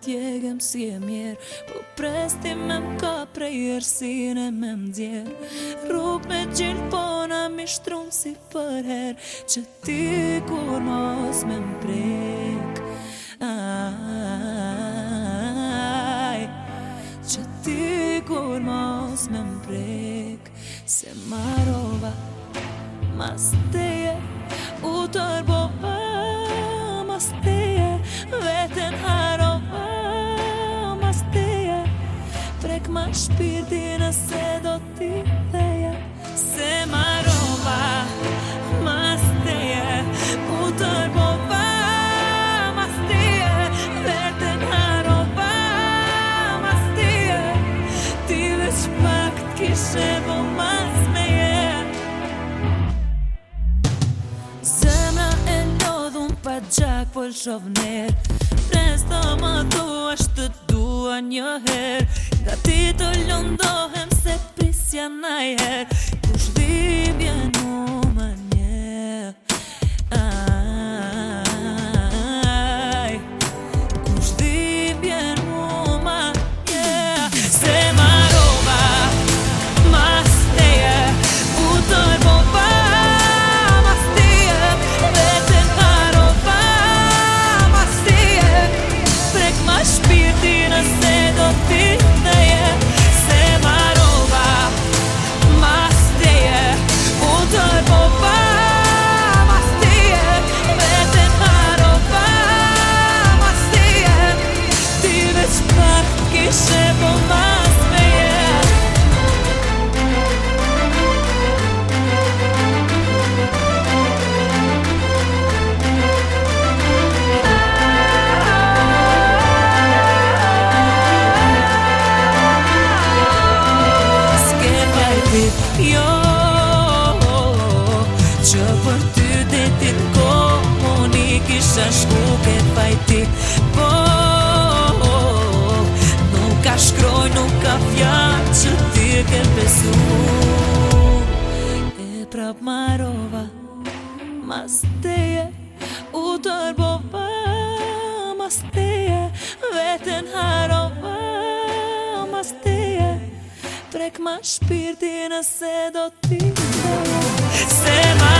t'jegëm si e mjerë Po presti me m'ka prej ersine me m'djerë Rup me gjilë po në mi shtrumë si për herë Që ti kur mos me m'prek Që ti kur mos me m'prek Se marova mas teje U tërbo për mas Tekmaš, pirti na sedo, ti veje, se gjak po lë shof nër Pres të të dua një her Ka ti të lëndohem se prisja najher jo Që për ty dhe ti të komuni kisha shku ke fajti Po, nuk ka shkroj, nuk ka fjarë që ti ke besu E prap marova, mas teje u tërbo shpirtin nëse do t'i Se ma